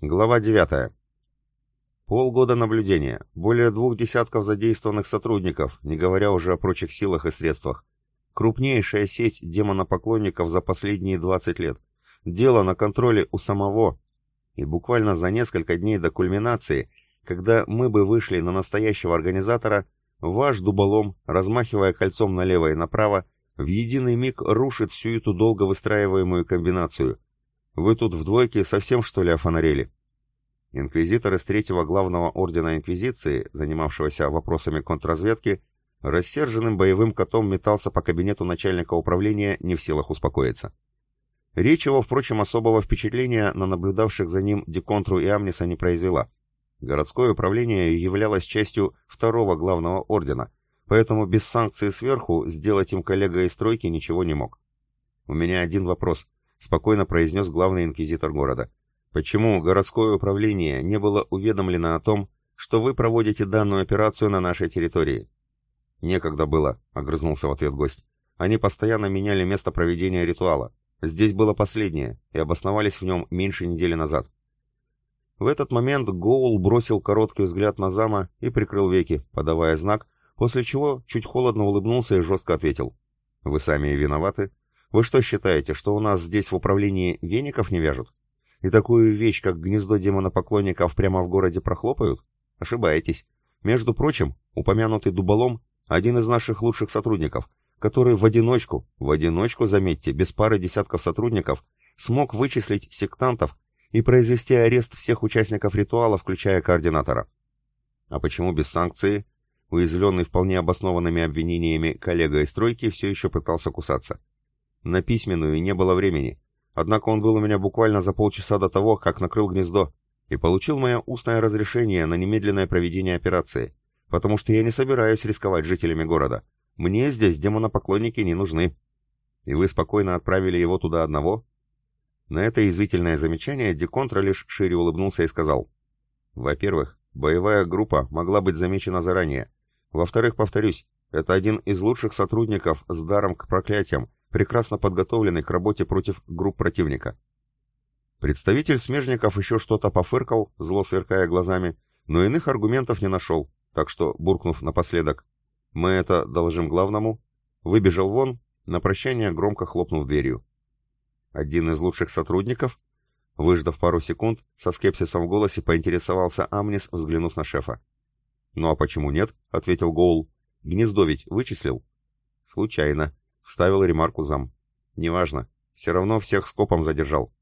Глава 9. Полгода наблюдения, более двух десятков задействованных сотрудников, не говоря уже о прочих силах и средствах. Крупнейшая сеть демонопоклонников за последние 20 лет. Дело на контроле у самого. И буквально за несколько дней до кульминации, когда мы бы вышли на настоящего организатора, ваш дуболом, размахивая кольцом налево и направо, в единый миг рушит всю эту долго выстраиваемую комбинацию. Вы тут в двойке совсем что ли офонарели? Инквизитор из третьего главного ордена Инквизиции, занимавшегося вопросами контрразведки, рассерженным боевым котом метался по кабинету начальника управления, не в силах успокоиться. Речь его, впрочем, особого впечатления на наблюдавших за ним Деконтру и Амниса не произвела. Городское управление являлось частью второго главного ордена, поэтому без санкции сверху сделать им коллега из стройки ничего не мог. «У меня один вопрос», — спокойно произнес главный инквизитор города. «Почему городское управление не было уведомлено о том, что вы проводите данную операцию на нашей территории?» «Некогда было», — огрызнулся в ответ гость. «Они постоянно меняли место проведения ритуала. Здесь было последнее, и обосновались в нем меньше недели назад». В этот момент Гоул бросил короткий взгляд на зама и прикрыл веки, подавая знак, после чего чуть холодно улыбнулся и жестко ответил. «Вы сами и виноваты. Вы что считаете, что у нас здесь в управлении веников не вяжут? И такую вещь, как гнездо демона-поклонников прямо в городе прохлопают? Ошибаетесь. Между прочим, упомянутый дуболом — один из наших лучших сотрудников, который в одиночку, в одиночку, заметьте, без пары десятков сотрудников, смог вычислить сектантов и произвести арест всех участников ритуала, включая координатора. А почему без санкции? Уязвленный вполне обоснованными обвинениями коллега из стройки все еще пытался кусаться. На письменную не было времени, однако он был у меня буквально за полчаса до того, как накрыл гнездо, и получил мое устное разрешение на немедленное проведение операции, потому что я не собираюсь рисковать жителями города. Мне здесь демонопоклонники не нужны. И вы спокойно отправили его туда одного? На это извительное замечание Деконтра лишь шире улыбнулся и сказал. Во-первых, боевая группа могла быть замечена заранее, во-вторых, повторюсь, это один из лучших сотрудников с даром к проклятиям, прекрасно подготовленный к работе против групп противника. Представитель смежников еще что-то пофыркал, зло сверкая глазами, но иных аргументов не нашел, так что, буркнув напоследок, «Мы это должим главному», выбежал вон, на прощание громко хлопнув дверью. Один из лучших сотрудников, выждав пару секунд, со скепсисом в голосе поинтересовался Амнис, взглянув на шефа. «Ну а почему нет?» — ответил Гоул. «Гнездо ведь вычислил?» «Случайно», — вставил ремарку зам. «Неважно. Все равно всех скопом задержал.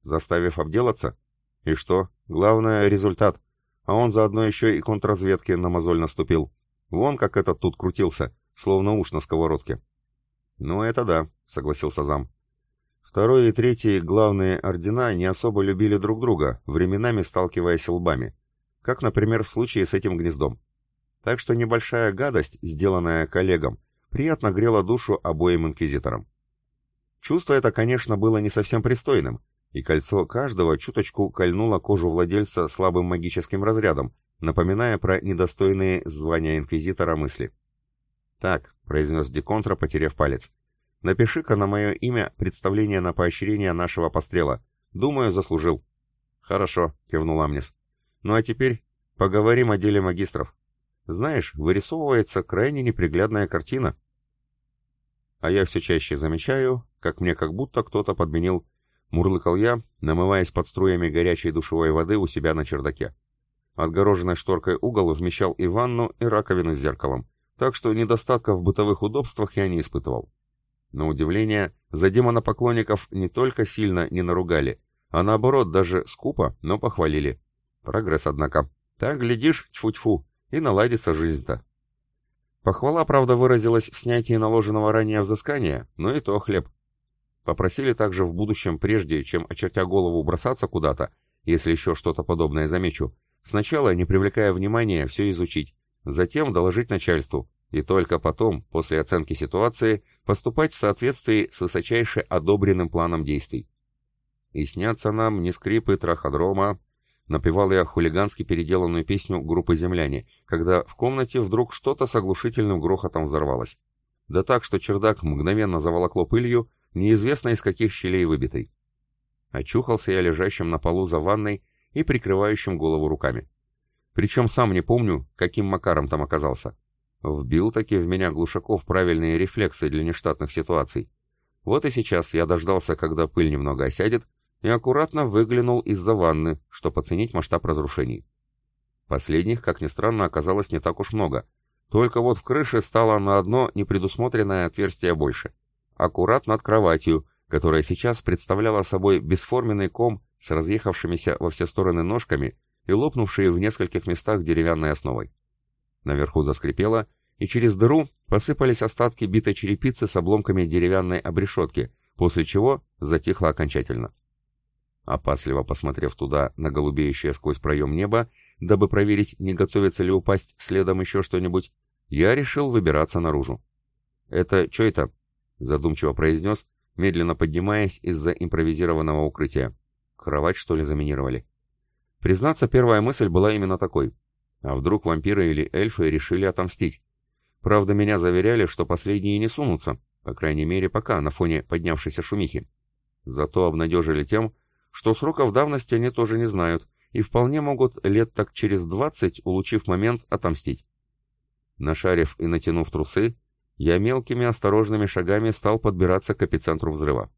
Заставив обделаться? И что? Главное — результат. А он заодно еще и контрразведке на мозоль наступил. Вон как этот тут крутился, словно уж на сковородке». «Ну это да», — согласился зам. Второй и третий главные ордена не особо любили друг друга, временами сталкиваясь лбами как, например, в случае с этим гнездом. Так что небольшая гадость, сделанная коллегам, приятно грела душу обоим инквизиторам. Чувство это, конечно, было не совсем пристойным, и кольцо каждого чуточку кольнуло кожу владельца слабым магическим разрядом, напоминая про недостойные звания инквизитора мысли. «Так», — произнес Деконтра, потеряв палец, — «напиши-ка на мое имя представление на поощрение нашего пострела. Думаю, заслужил». «Хорошо», — кивнул Амнис. Ну а теперь поговорим о деле магистров. Знаешь, вырисовывается крайне неприглядная картина. А я все чаще замечаю, как мне как будто кто-то подменил. Мурлыкал я, намываясь под струями горячей душевой воды у себя на чердаке. Отгороженной шторкой угол вмещал и ванну, и раковину с зеркалом, так что недостатков в бытовых удобствах я не испытывал. На удивление, за демона-поклонников не только сильно не наругали, а наоборот даже скупо, но похвалили. Прогресс, однако. Так, глядишь, тьфу-тьфу, и наладится жизнь-то. Похвала, правда, выразилась в снятии наложенного ранее взыскания, но и то хлеб. Попросили также в будущем, прежде чем, очертя голову, бросаться куда-то, если еще что-то подобное замечу, сначала, не привлекая внимания, все изучить, затем доложить начальству, и только потом, после оценки ситуации, поступать в соответствии с высочайше одобренным планом действий. И снятся нам не скрипы траходрома, Напевал я хулигански переделанную песню группы «Земляне», когда в комнате вдруг что-то с оглушительным грохотом взорвалось. Да так, что чердак мгновенно заволокло пылью, неизвестно из каких щелей выбитой. Очухался я лежащим на полу за ванной и прикрывающим голову руками. Причем сам не помню, каким макаром там оказался. Вбил таки в меня Глушаков правильные рефлексы для нештатных ситуаций. Вот и сейчас я дождался, когда пыль немного осядет, и аккуратно выглянул из-за ванны, чтобы оценить масштаб разрушений. Последних, как ни странно, оказалось не так уж много. Только вот в крыше стало на одно непредусмотренное отверстие больше. Аккурат над кроватью, которая сейчас представляла собой бесформенный ком с разъехавшимися во все стороны ножками и лопнувшие в нескольких местах деревянной основой. Наверху заскрипело, и через дыру посыпались остатки битой черепицы с обломками деревянной обрешетки, после чего затихло окончательно. Опасливо посмотрев туда, на голубеющее сквозь проем небо, дабы проверить, не готовится ли упасть следом еще что-нибудь, я решил выбираться наружу. «Это что это?» — задумчиво произнес, медленно поднимаясь из-за импровизированного укрытия. Кровать, что ли, заминировали? Признаться, первая мысль была именно такой. А вдруг вампиры или эльфы решили отомстить? Правда, меня заверяли, что последние не сунутся, по крайней мере, пока, на фоне поднявшейся шумихи. Зато обнадежили тем, что сроков давности они тоже не знают, и вполне могут лет так через двадцать, улучив момент, отомстить. Нашарив и натянув трусы, я мелкими осторожными шагами стал подбираться к эпицентру взрыва.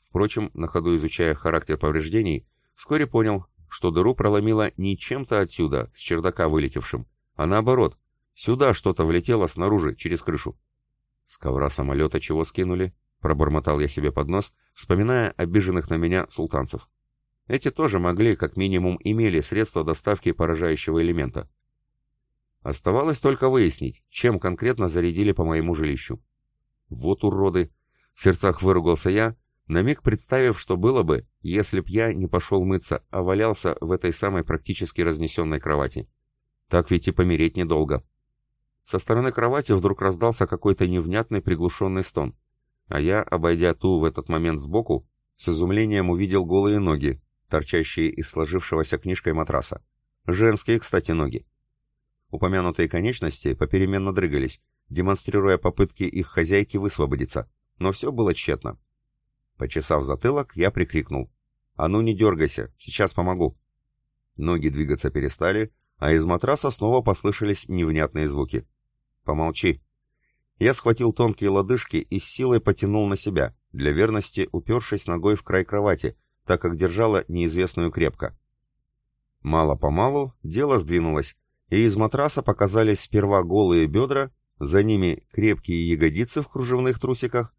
Впрочем, на ходу изучая характер повреждений, вскоре понял, что дыру проломило не чем-то отсюда, с чердака вылетевшим, а наоборот, сюда что-то влетело снаружи, через крышу. С ковра самолета чего скинули? Пробормотал я себе под нос, вспоминая обиженных на меня султанцев. Эти тоже могли, как минимум, имели средства доставки поражающего элемента. Оставалось только выяснить, чем конкретно зарядили по моему жилищу. Вот уроды! В сердцах выругался я, на миг представив, что было бы, если б я не пошел мыться, а валялся в этой самой практически разнесенной кровати. Так ведь и помереть недолго. Со стороны кровати вдруг раздался какой-то невнятный приглушенный стон, а я, обойдя ту в этот момент сбоку, с изумлением увидел голые ноги, торчащие из сложившегося книжкой матраса. Женские, кстати, ноги. Упомянутые конечности попеременно дрыгались, демонстрируя попытки их хозяйки высвободиться, но все было тщетно. Почесав затылок, я прикрикнул. «А ну не дергайся, сейчас помогу». Ноги двигаться перестали, а из матраса снова послышались невнятные звуки. «Помолчи». Я схватил тонкие лодыжки и с силой потянул на себя, для верности упершись ногой в край кровати, так как держала неизвестную крепко. Мало-помалу дело сдвинулось, и из матраса показались сперва голые бедра, за ними крепкие ягодицы в кружевных трусиках,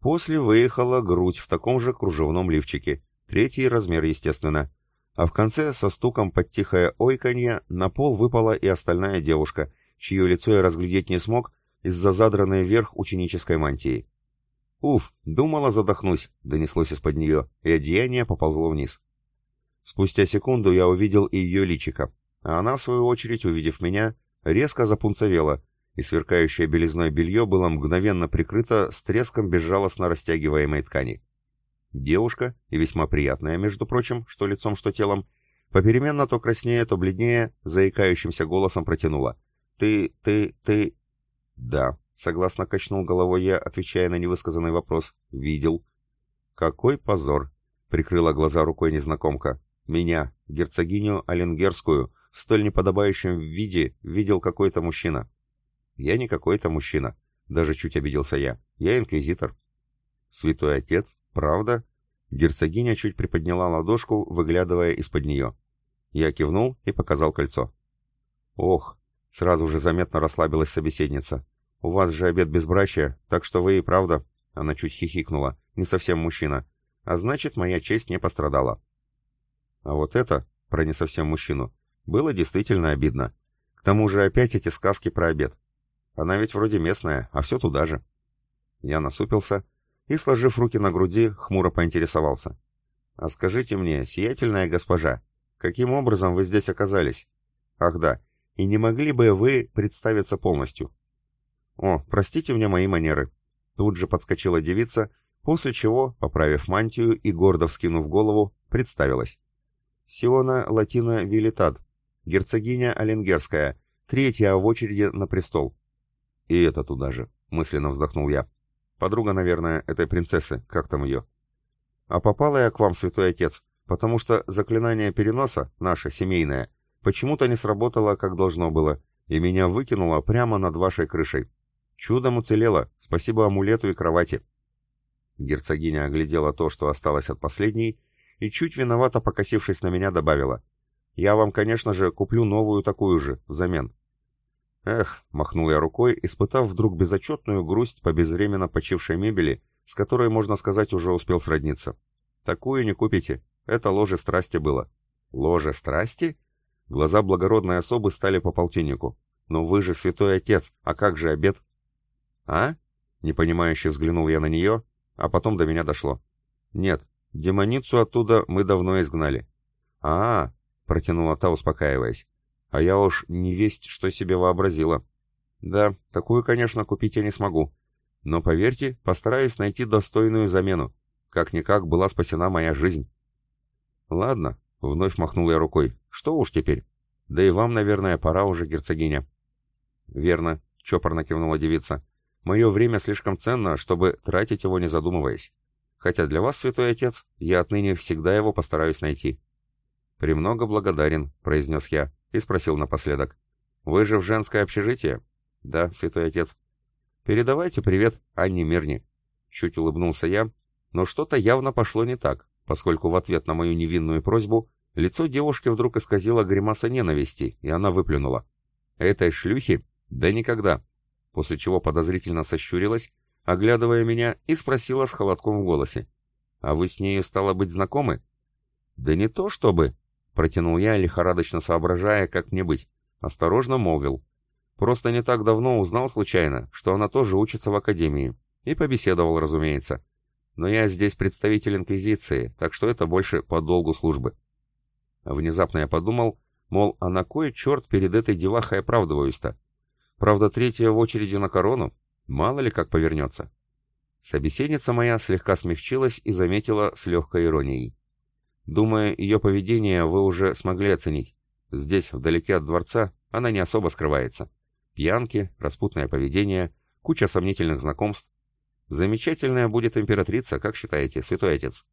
После выехала грудь в таком же кружевном лифчике, третий размер, естественно. А в конце, со стуком под тихое ойканье, на пол выпала и остальная девушка, чье лицо я разглядеть не смог из-за задранной вверх ученической мантии. «Уф, думала, задохнусь», — донеслось из-под нее, и одеяние поползло вниз. Спустя секунду я увидел и ее личико, а она, в свою очередь, увидев меня, резко запунцовела, и сверкающее белизной белье было мгновенно прикрыто с треском безжалостно растягиваемой ткани. Девушка, и весьма приятная, между прочим, что лицом, что телом, попеременно то краснее, то бледнее, заикающимся голосом протянула. «Ты, ты, ты...» «Да», — согласно качнул головой я, отвечая на невысказанный вопрос. «Видел». «Какой позор!» — прикрыла глаза рукой незнакомка. «Меня, герцогиню Оленгерскую, в столь неподобающем виде видел какой-то мужчина. Я не какой-то мужчина. Даже чуть обиделся я. Я инквизитор. Святой отец? Правда? Герцогиня чуть приподняла ладошку, выглядывая из-под нее. Я кивнул и показал кольцо. Ох, сразу же заметно расслабилась собеседница. У вас же обед безбрачия, так что вы и правда... Она чуть хихикнула. Не совсем мужчина. А значит, моя честь не пострадала. А вот это, про не совсем мужчину, было действительно обидно. К тому же опять эти сказки про обед. Она ведь вроде местная, а все туда же. Я насупился и, сложив руки на груди, хмуро поинтересовался. «А скажите мне, сиятельная госпожа, каким образом вы здесь оказались? Ах да, и не могли бы вы представиться полностью?» «О, простите мне мои манеры». Тут же подскочила девица, после чего, поправив мантию и гордо вскинув голову, представилась. «Сиона Латина Вилитад, герцогиня Оленгерская, третья в очереди на престол. И это туда же, мысленно вздохнул я. Подруга, наверное, этой принцессы, как там ее? А попала я к вам, святой отец, потому что заклинание переноса, наше семейное, почему-то не сработало, как должно было, и меня выкинуло прямо над вашей крышей. Чудом уцелело, спасибо амулету и кровати. Герцогиня оглядела то, что осталось от последней, и чуть виновато покосившись на меня, добавила. «Я вам, конечно же, куплю новую такую же, взамен». «Эх», — махнул я рукой, испытав вдруг безотчетную грусть по безвременно почившей мебели, с которой, можно сказать, уже успел сродниться. «Такую не купите. Это ложе страсти было». «Ложе страсти?» Глаза благородной особы стали по полтиннику. «Но вы же святой отец, а как же обед?» «А?» — непонимающе взглянул я на нее, а потом до меня дошло. «Нет, демоницу оттуда мы давно изгнали». «А-а!» — протянула та, успокаиваясь. «А я уж не весть, что себе вообразила». «Да, такую, конечно, купить я не смогу. Но, поверьте, постараюсь найти достойную замену. Как-никак была спасена моя жизнь». «Ладно», Вновь махнул я рукой. Что уж теперь? Да и вам, наверное, пора уже, герцогиня. Верно, чопорно кивнула девица. Мое время слишком ценно, чтобы тратить его не задумываясь. Хотя для вас, святой отец, я отныне всегда его постараюсь найти. «Премного благодарен», — произнес я и спросил напоследок. «Вы же в женское общежитие?» «Да, святой отец». «Передавайте привет Анне Мирни». Чуть улыбнулся я, но что-то явно пошло не так поскольку в ответ на мою невинную просьбу лицо девушки вдруг исказило гримаса ненависти, и она выплюнула. «Этой шлюхи? Да никогда!» После чего подозрительно сощурилась, оглядывая меня, и спросила с холодком в голосе. «А вы с нею, стало быть, знакомы?» «Да не то чтобы...» — протянул я, лихорадочно соображая, как мне быть. Осторожно молвил. «Просто не так давно узнал случайно, что она тоже учится в академии. И побеседовал, разумеется но я здесь представитель Инквизиции, так что это больше по долгу службы. Внезапно я подумал, мол, а на кой черт перед этой девахой оправдываюсь-то? Правда, третья в очереди на корону, мало ли как повернется. Собеседница моя слегка смягчилась и заметила с легкой иронией. Думаю, ее поведение вы уже смогли оценить. Здесь, вдалеке от дворца, она не особо скрывается. Пьянки, распутное поведение, куча сомнительных знакомств, Замечательная будет императрица, как считаете, святой отец?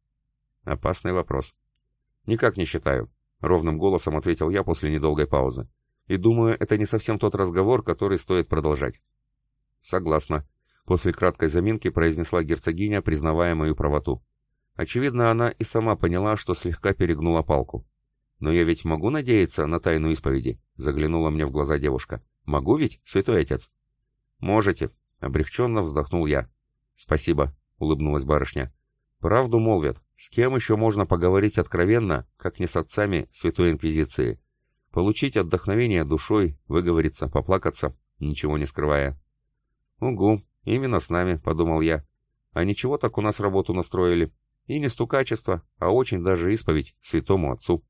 Опасный вопрос. Никак не считаю, ровным голосом ответил я после недолгой паузы. И думаю, это не совсем тот разговор, который стоит продолжать. Согласна. После краткой заминки произнесла герцогиня, признавая мою правоту. Очевидно, она и сама поняла, что слегка перегнула палку. «Но я ведь могу надеяться на тайну исповеди?» — заглянула мне в глаза девушка. «Могу ведь, святой отец?» «Можете», — облегченно вздохнул я. «Спасибо», — улыбнулась барышня. «Правду молвят. С кем еще можно поговорить откровенно, как не с отцами Святой Инквизиции? Получить отдохновение душой, выговориться, поплакаться, ничего не скрывая». «Угу, именно с нами», — подумал я. «А ничего так у нас работу настроили. И не стукачество, а очень даже исповедь святому отцу».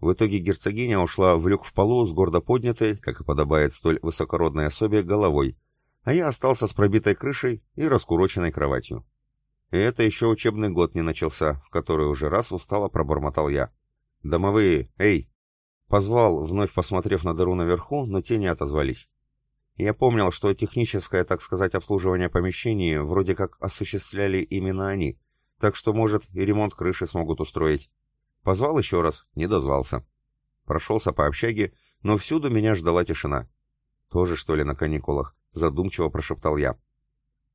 В итоге герцогиня ушла в люк в полу с гордо поднятой, как и подобает столь высокородной особе, головой, а я остался с пробитой крышей и раскуроченной кроватью. И это еще учебный год не начался, в который уже раз устало пробормотал я. «Домовые, эй!» Позвал, вновь посмотрев на дыру наверху, но те не отозвались. Я помнил, что техническое, так сказать, обслуживание помещений вроде как осуществляли именно они, так что, может, и ремонт крыши смогут устроить. Позвал еще раз, не дозвался. Прошелся по общаге, но всюду меня ждала тишина. Тоже, что ли, на каникулах? задумчиво прошептал я.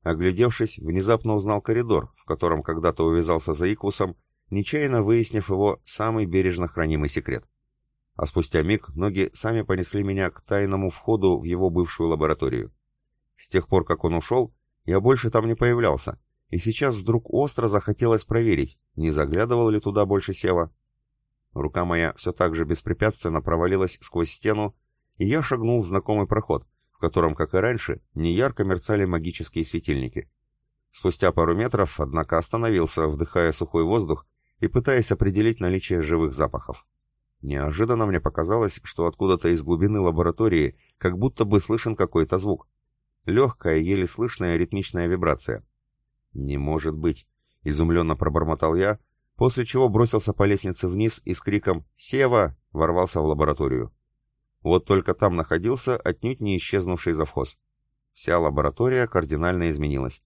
Оглядевшись, внезапно узнал коридор, в котором когда-то увязался за Иквусом, нечаянно выяснив его самый бережно хранимый секрет. А спустя миг ноги сами понесли меня к тайному входу в его бывшую лабораторию. С тех пор, как он ушел, я больше там не появлялся, и сейчас вдруг остро захотелось проверить, не заглядывал ли туда больше Сева. Рука моя все так же беспрепятственно провалилась сквозь стену, и я шагнул в знакомый проход, в котором, как и раньше, неярко мерцали магические светильники. Спустя пару метров, однако, остановился, вдыхая сухой воздух и пытаясь определить наличие живых запахов. Неожиданно мне показалось, что откуда-то из глубины лаборатории как будто бы слышен какой-то звук. Легкая, еле слышная ритмичная вибрация. «Не может быть!» — изумленно пробормотал я, после чего бросился по лестнице вниз и с криком «Сева!» ворвался в лабораторию. Вот только там находился отнюдь не исчезнувший завхоз. Вся лаборатория кардинально изменилась.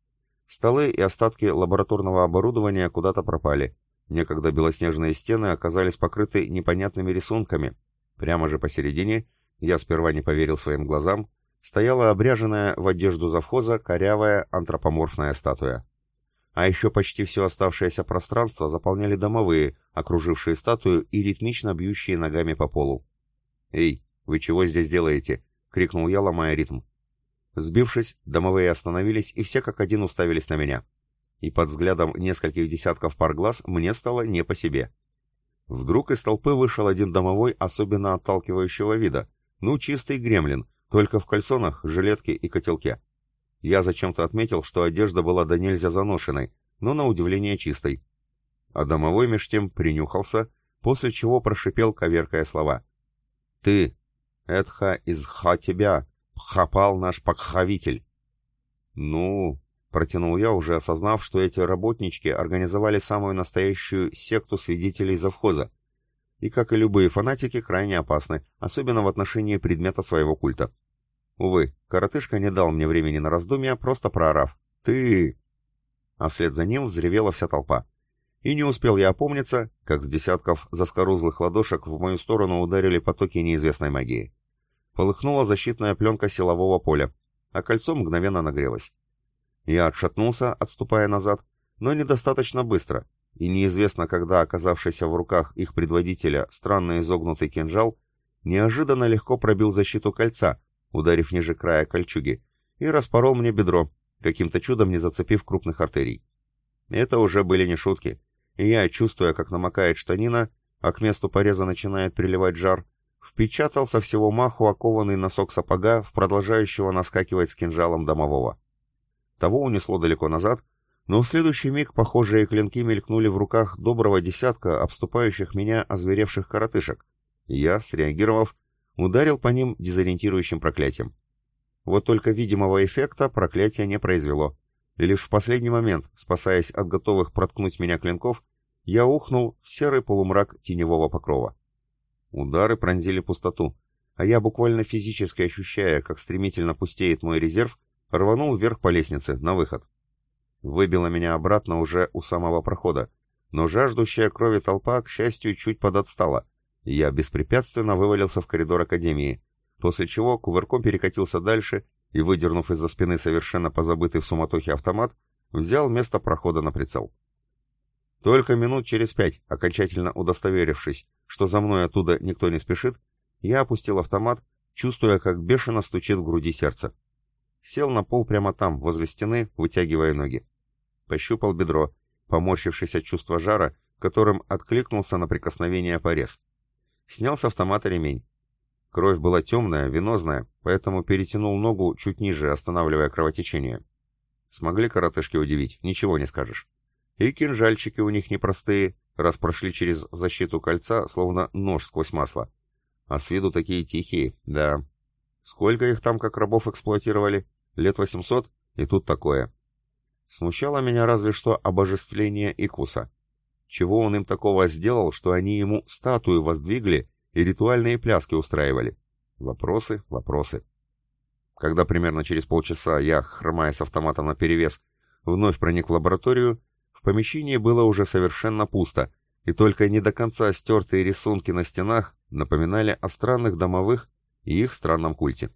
Столы и остатки лабораторного оборудования куда-то пропали, Некогда белоснежные стены оказались покрыты непонятными рисунками. Прямо же посередине, я сперва не поверил своим глазам, стояла обряженная в одежду завхоза корявая антропоморфная статуя. А еще почти все оставшееся пространство заполняли домовые, окружившие статую и ритмично бьющие ногами по полу. «Эй, вы чего здесь делаете?» — крикнул я, ломая ритм. Сбившись, домовые остановились и все как один уставились на меня. И под взглядом нескольких десятков пар глаз мне стало не по себе. Вдруг из толпы вышел один домовой особенно отталкивающего вида. Ну, чистый гремлин, только в кальсонах, жилетке и котелке. Я зачем-то отметил, что одежда была до нельзя заношенной, но на удивление чистой. А домовой меж тем принюхался, после чего прошипел, коверкая слова. «Ты, Эдха из ха тебя, пхапал наш пакхавитель!» «Ну...» — протянул я, уже осознав, что эти работнички организовали самую настоящую секту свидетелей завхоза, и, как и любые фанатики, крайне опасны, особенно в отношении предмета своего культа. Увы, коротышка не дал мне времени на раздумья, просто проорав. «Ты!» А вслед за ним взревела вся толпа. И не успел я опомниться, как с десятков заскорузлых ладошек в мою сторону ударили потоки неизвестной магии. Полыхнула защитная пленка силового поля, а кольцо мгновенно нагрелось. Я отшатнулся, отступая назад, но недостаточно быстро, и неизвестно, когда оказавшийся в руках их предводителя странно изогнутый кинжал неожиданно легко пробил защиту кольца, ударив ниже края кольчуги, и распорол мне бедро, каким-то чудом не зацепив крупных артерий. Это уже были не шутки, и я, чувствуя, как намокает штанина, а к месту пореза начинает приливать жар, впечатал со всего маху окованный носок сапога в продолжающего наскакивать с кинжалом домового. Того унесло далеко назад, но в следующий миг похожие клинки мелькнули в руках доброго десятка обступающих меня озверевших коротышек. Я, среагировав, ударил по ним дезориентирующим проклятием. Вот только видимого эффекта проклятие не произвело, и лишь в последний момент, спасаясь от готовых проткнуть меня клинков, я ухнул в серый полумрак теневого покрова. Удары пронзили пустоту, а я, буквально физически ощущая, как стремительно пустеет мой резерв, рванул вверх по лестнице, на выход. Выбило меня обратно уже у самого прохода, но жаждущая крови толпа, к счастью, чуть подотстала, я беспрепятственно вывалился в коридор Академии, после чего кувырком перекатился дальше и, выдернув из-за спины совершенно позабытый в суматохе автомат, взял место прохода на прицел. Только минут через пять, окончательно удостоверившись, что за мной оттуда никто не спешит, я опустил автомат, чувствуя, как бешено стучит в груди сердце. Сел на пол прямо там, возле стены, вытягивая ноги пощупал бедро, поморщившись от чувства жара, которым откликнулся на прикосновение порез. Снял с автомата ремень. Кровь была темная, венозная, поэтому перетянул ногу чуть ниже, останавливая кровотечение. Смогли коротышки удивить, ничего не скажешь. И кинжальчики у них непростые, раз прошли через защиту кольца, словно нож сквозь масло. А с виду такие тихие, да. Сколько их там как рабов эксплуатировали? Лет восемьсот? И тут такое. Смущало меня разве что обожествление Икуса. Чего он им такого сделал, что они ему статую воздвигли и ритуальные пляски устраивали? Вопросы, вопросы. Когда примерно через полчаса я, хромая с автоматом наперевес, вновь проник в лабораторию, в помещении было уже совершенно пусто, и только не до конца стертые рисунки на стенах напоминали о странных домовых и их странном культе.